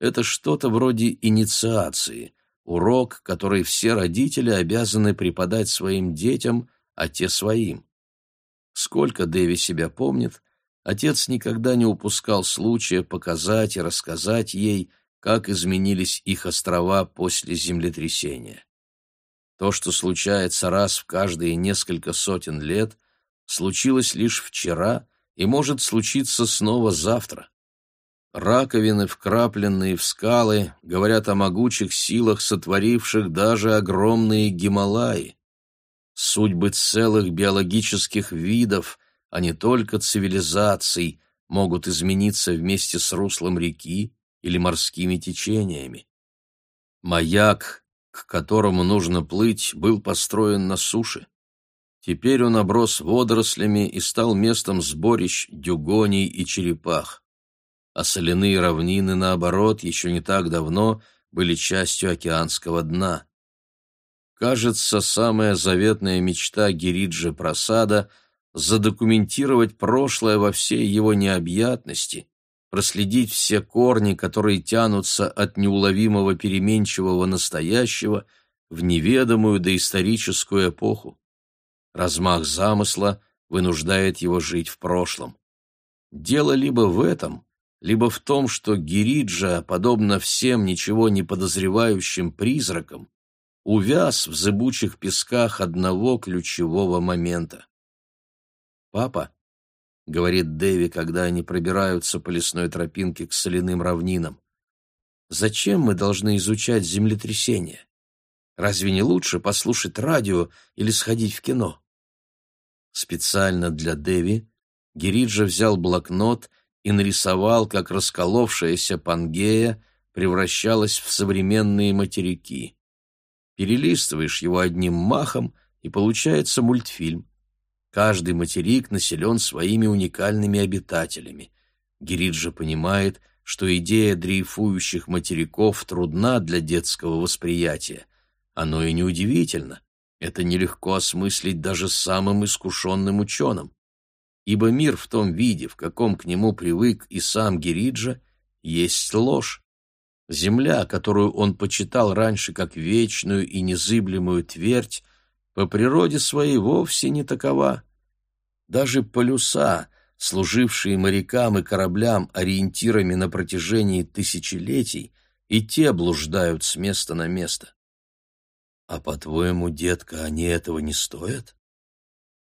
Это что-то вроде инициации, урок, который все родители обязаны преподать своим детям, а те своим. Сколько Деви себя помнит, Отец никогда не упускал случая показать и рассказать ей, как изменились их острова после землетрясения. То, что случается раз в каждые несколько сотен лет, случилось лишь вчера и может случиться снова завтра. Раковины, вкрапленные в скалы, говорят о могучих силах, сотворивших даже огромные Гималаи. Судьбы целых биологических видов, а не только цивилизаций, могут измениться вместе с руслом реки или морскими течениями. Маяк, к которому нужно плыть, был построен на суше. Теперь он оброс водорослями и стал местом сборищ дюгоней и черепах а соляные равнины, наоборот, еще не так давно были частью океанского дна. Кажется, самая заветная мечта Гириджи Прасада — задокументировать прошлое во всей его необъятности, проследить все корни, которые тянутся от неуловимого переменчивого настоящего в неведомую доисторическую эпоху. Размах замысла вынуждает его жить в прошлом. Дело либо в этом, либо в том, что Гириджа, подобно всем ничего не подозревающим призракам, увяз в зыбучих песках одного ключевого момента. «Папа», — говорит Дэви, когда они пробираются по лесной тропинке к соляным равнинам, «зачем мы должны изучать землетрясения? Разве не лучше послушать радио или сходить в кино?» Специально для Дэви Гириджа взял блокнот и нарисовал, как расколовшаяся Пангея превращалась в современные материки. Перелистываешь его одним махом, и получается мультфильм. Каждый материк населен своими уникальными обитателями. Гириджа понимает, что идея дрейфующих материков трудна для детского восприятия. Оно и неудивительно. Это нелегко осмыслить даже самым искушенным ученым ибо мир в том виде, в каком к нему привык и сам Гириджа, есть ложь. Земля, которую он почитал раньше как вечную и незыблемую твердь, по природе своей вовсе не такова. Даже полюса, служившие морякам и кораблям ориентирами на протяжении тысячелетий, и те блуждают с места на место. А по-твоему, детка, они этого не стоят?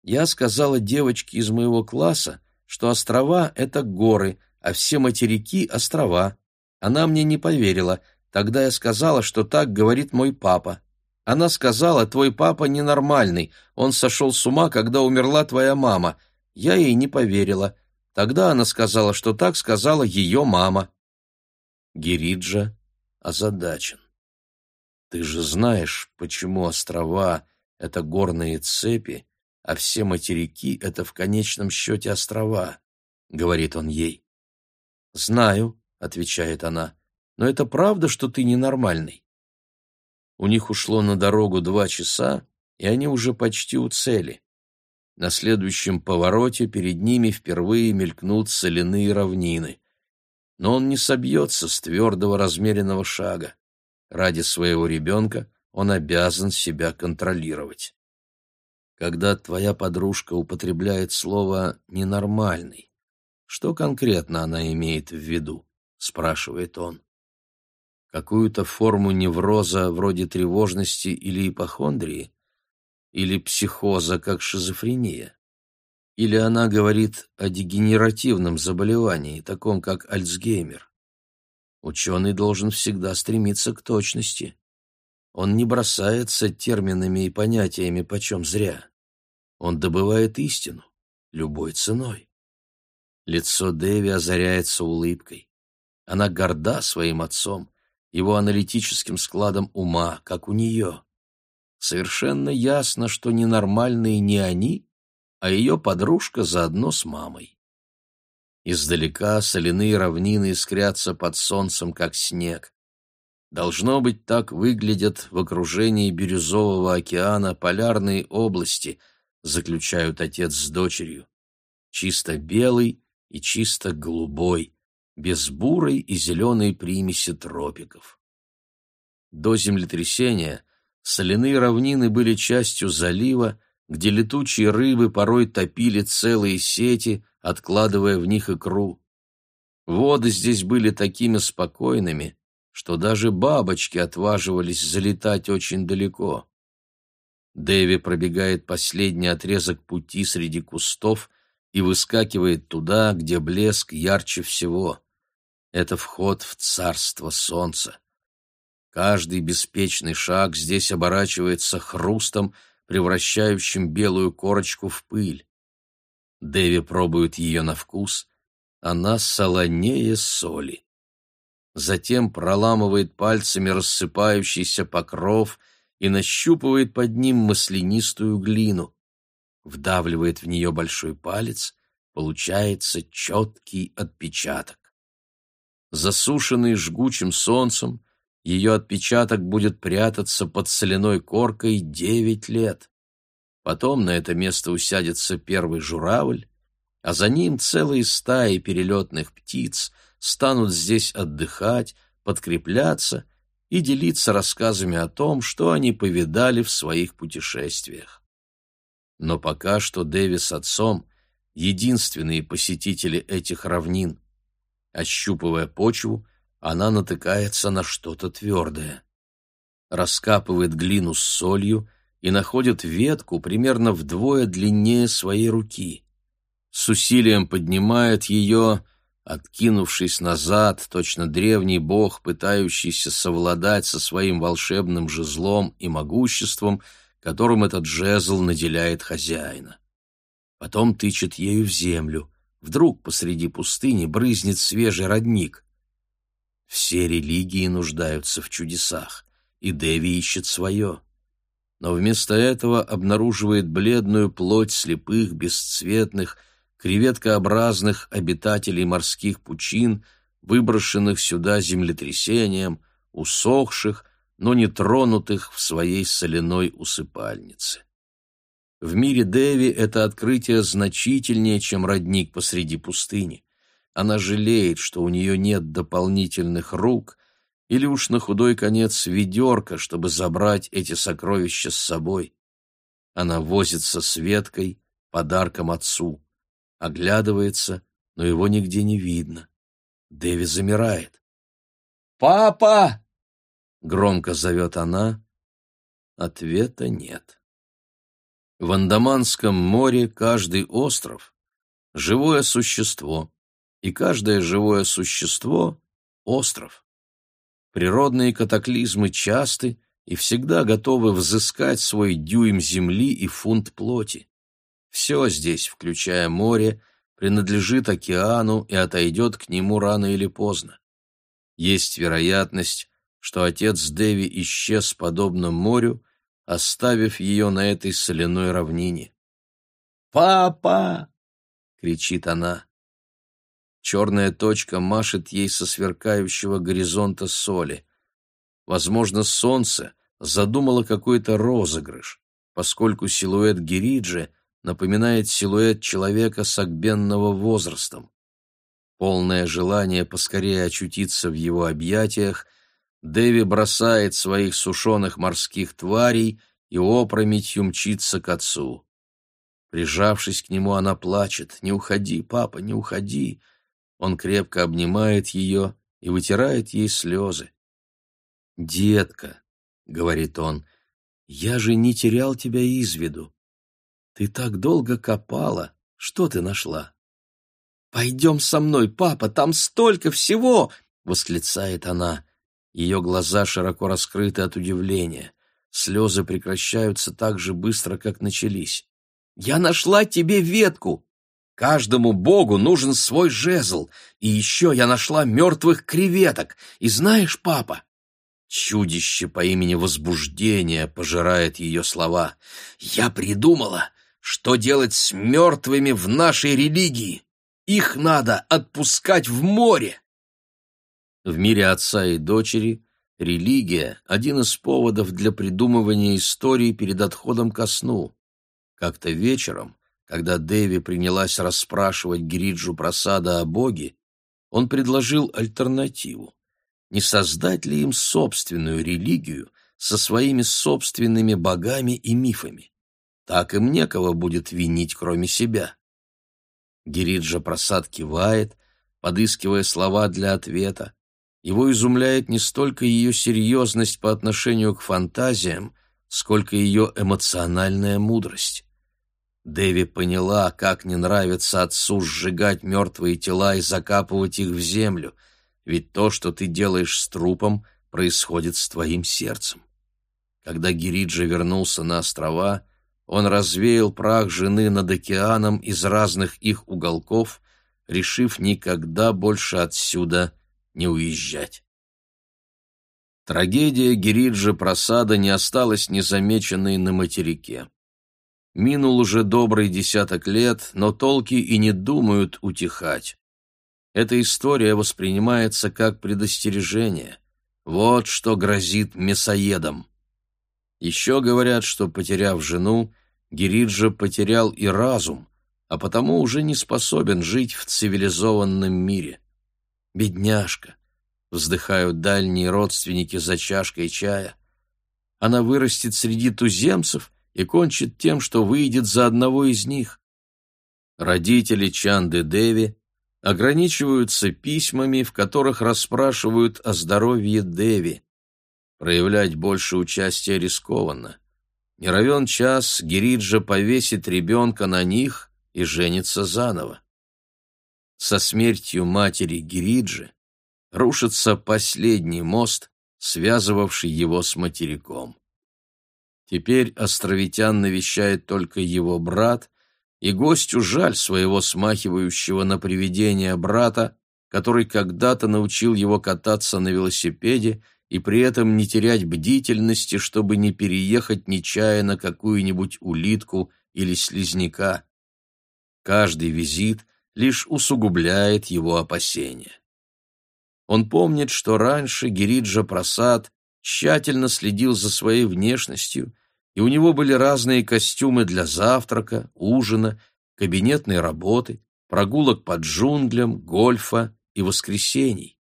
Я сказала девочке из моего класса, что острова — это горы, а все материки — острова. Она мне не поверила. Тогда я сказала, что так говорит мой папа. Она сказала, твой папа ненормальный, он сошел с ума, когда умерла твоя мама. Я ей не поверила. Тогда она сказала, что так сказала ее мама. Гириджа озадачен. Ты же знаешь, почему острова — это горные цепи, а все материки — это в конечном счете острова», — говорит он ей. «Знаю», — отвечает она, — «но это правда, что ты ненормальный?» У них ушло на дорогу два часа, и они уже почти у цели. На следующем повороте перед ними впервые мелькнут соляные равнины. Но он не собьется с твердого размеренного шага. Ради своего ребенка он обязан себя контролировать когда твоя подружка употребляет слово «ненормальный». Что конкретно она имеет в виду? спрашивает он. Какую-то форму невроза вроде тревожности или ипохондрии? Или психоза, как шизофрения? Или она говорит о дегенеративном заболевании, таком как Альцгеймер? Ученый должен всегда стремиться к точности. Он не бросается терминами и понятиями почем зря. Он добывает истину любой ценой. Лицо Дэви озаряется улыбкой. Она горда своим отцом, его аналитическим складом ума, как у нее. Совершенно ясно, что ненормальные не они, а ее подружка заодно с мамой. Издалека соляные равнины искрятся под солнцем, как снег. Должно быть, так выглядят в окружении бирюзового океана полярные области, заключают отец с дочерью. Чисто белый и чисто голубой, без бурой и зеленой примеси тропиков. До землетрясения соляные равнины были частью залива, где летучие рыбы порой топили целые сети, откладывая в них икру. Воды здесь были такими спокойными, что даже бабочки отваживались залетать очень далеко. Дэви пробегает последний отрезок пути среди кустов и выскакивает туда, где блеск ярче всего. Это вход в царство солнца. Каждый беспечный шаг здесь оборачивается хрустом, превращающим белую корочку в пыль. Дэви пробует ее на вкус, она солонее соли. Затем проламывает пальцами рассыпающийся покров и нащупывает под ним маслянистую глину. Вдавливает в нее большой палец, получается четкий отпечаток. Засушенный жгучим солнцем, ее отпечаток будет прятаться под соляной коркой девять лет. Потом на это место усядется первый журавль, а за ним целые стаи перелетных птиц станут здесь отдыхать, подкрепляться и делиться рассказами о том, что они повидали в своих путешествиях. Но пока что Дэви с отцом — единственные посетители этих равнин. Ощупывая почву, она натыкается на что-то твердое. Раскапывает глину с солью и находит ветку примерно вдвое длиннее своей руки. С усилием поднимает ее, откинувшись назад, точно древний бог, пытающийся совладать со своим волшебным жезлом и могуществом, которым этот жезл наделяет хозяина. Потом тычет ею в землю. Вдруг посреди пустыни брызнет свежий родник. Все религии нуждаются в чудесах, и Деви ищет свое. Но вместо этого обнаруживает бледную плоть слепых, бесцветных, креветкообразных обитателей морских пучин, выброшенных сюда землетрясением, усохших, но не тронутых в своей соляной усыпальнице. В мире Деви это открытие значительнее, чем родник посреди пустыни. Она жалеет, что у нее нет дополнительных рук или уж на худой конец ведерка, чтобы забрать эти сокровища с собой. Она возится с веткой, подарком отцу, оглядывается, но его нигде не видно. Дэви замирает. «Папа!» — громко зовет она. Ответа нет. В Андаманском море каждый остров — живое существо, и каждое живое существо — остров. Природные катаклизмы часты и всегда готовы взыскать свой дюйм земли и фунт плоти. Все здесь, включая море, принадлежит океану и отойдет к нему рано или поздно. Есть вероятность, что отец Дэви исчез подобно морю, оставив ее на этой соляной равнине. «Папа!» — кричит она. Черная точка машет ей со сверкающего горизонта соли. Возможно, солнце задумало какой-то розыгрыш, поскольку силуэт Гириджи напоминает силуэт человека с огбенного возрастом. Полное желание поскорее очутиться в его объятиях, Дэви бросает своих сушеных морских тварей и опрометью мчится к отцу. Прижавшись к нему, она плачет. «Не уходи, папа, не уходи!» Он крепко обнимает ее и вытирает ей слезы. «Детка», — говорит он, — «я же не терял тебя из виду. Ты так долго копала. Что ты нашла?» «Пойдем со мной, папа, там столько всего!» — восклицает она. Ее глаза широко раскрыты от удивления. Слезы прекращаются так же быстро, как начались. «Я нашла тебе ветку!» Каждому богу нужен свой жезл. И еще я нашла мертвых креветок. И знаешь, папа, чудище по имени Возбуждение пожирает ее слова. Я придумала, что делать с мертвыми в нашей религии. Их надо отпускать в море. В мире отца и дочери религия — один из поводов для придумывания истории перед отходом ко сну. Как-то вечером когда Дэви принялась расспрашивать Гриджу просада о Боге, он предложил альтернативу. Не создать ли им собственную религию со своими собственными богами и мифами? так им некого будет винить, кроме себя. Гириджа Прасад кивает, подыскивая слова для ответа. Его изумляет не столько ее серьезность по отношению к фантазиям, сколько ее эмоциональная мудрость. Дэви поняла, как не нравится отцу сжигать мертвые тела и закапывать их в землю, ведь то, что ты делаешь с трупом, происходит с твоим сердцем. Когда Гириджа вернулся на острова, он развеял прах жены над океаном из разных их уголков, решив никогда больше отсюда не уезжать. Трагедия Гириджа Просада не осталась незамеченной на материке. Минул уже добрый десяток лет, но толки и не думают утихать. Эта история воспринимается как предостережение. Вот что грозит мясоедам. Еще говорят, что, потеряв жену, Гириджа потерял и разум, а потому уже не способен жить в цивилизованном мире. Бедняжка, вздыхают дальние родственники за чашкой чая. Она вырастет среди туземцев и кончит тем, что выйдет за одного из них. Родители Чанды Деви ограничиваются письмами, в которых расспрашивают о здоровье Деви. Проявлять больше участия рискованно. Не равен час Гириджа повесит ребенка на них и женится заново. Со смертью матери Гириджи рушится последний мост, связывавший его с материком. Теперь островитян навещает только его брат, и гостю жаль своего смахивающего на привидение брата, который когда-то научил его кататься на велосипеде и при этом не терять бдительности, чтобы не переехать нечаянно какую-нибудь улитку или слизняка. Каждый визит лишь усугубляет его опасения. Он помнит, что раньше Гириджа Прасад тщательно следил за своей внешностью, и у него были разные костюмы для завтрака, ужина, кабинетной работы, прогулок по джунглям, гольфа и воскресений.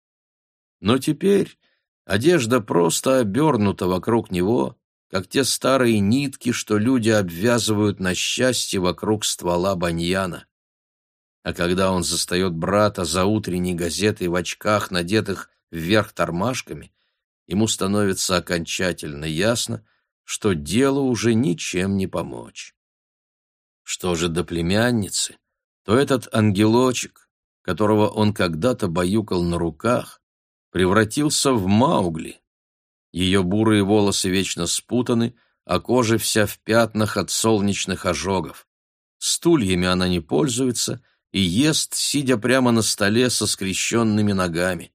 Но теперь Одежда просто обернута вокруг него, как те старые нитки, что люди обвязывают на счастье вокруг ствола баньяна. А когда он застает брата за утренней газетой в очках, надетых вверх тормашками, ему становится окончательно ясно, что делу уже ничем не помочь. Что же до племянницы, то этот ангелочек, которого он когда-то баюкал на руках, превратился в Маугли. Ее бурые волосы вечно спутаны, а кожа вся в пятнах от солнечных ожогов. Стульями она не пользуется и ест, сидя прямо на столе со скрещенными ногами.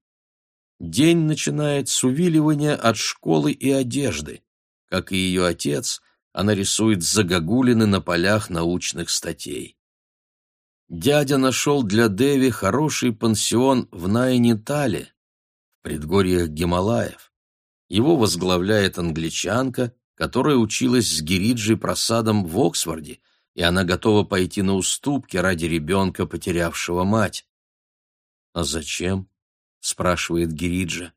День начинает с увиливания от школы и одежды. Как и ее отец, она рисует загогулины на полях научных статей. Дядя нашел для Деви хороший пансион в Найнитале, предгорьях Гималаев. Его возглавляет англичанка, которая училась с Гириджей Просадом в Оксфорде, и она готова пойти на уступки ради ребенка, потерявшего мать. «А зачем?» — спрашивает Гириджа.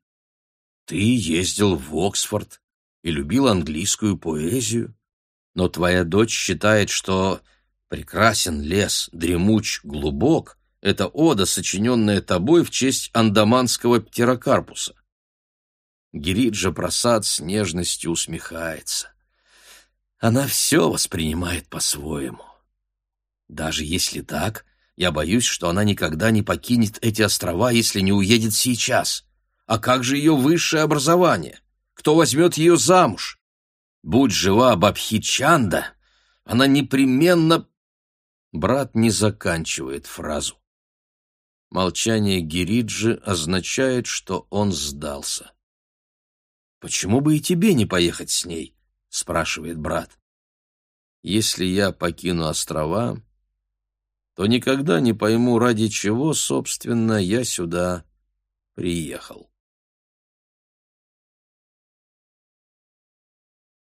«Ты ездил в Оксфорд и любил английскую поэзию, но твоя дочь считает, что прекрасен лес, дремуч, глубок, это ода, сочиненная тобой в честь андаманского птерокарпуса. Гириджа Прасад с нежностью усмехается. Она все воспринимает по-своему. Даже если так, я боюсь, что она никогда не покинет эти острова, если не уедет сейчас. А как же ее высшее образование? Кто возьмет ее замуж? Будь жива Бабхичанда, она непременно... Брат не заканчивает фразу. Молчание Гириджи означает, что он сдался. «Почему бы и тебе не поехать с ней?» — спрашивает брат. «Если я покину острова, то никогда не пойму, ради чего, собственно, я сюда приехал».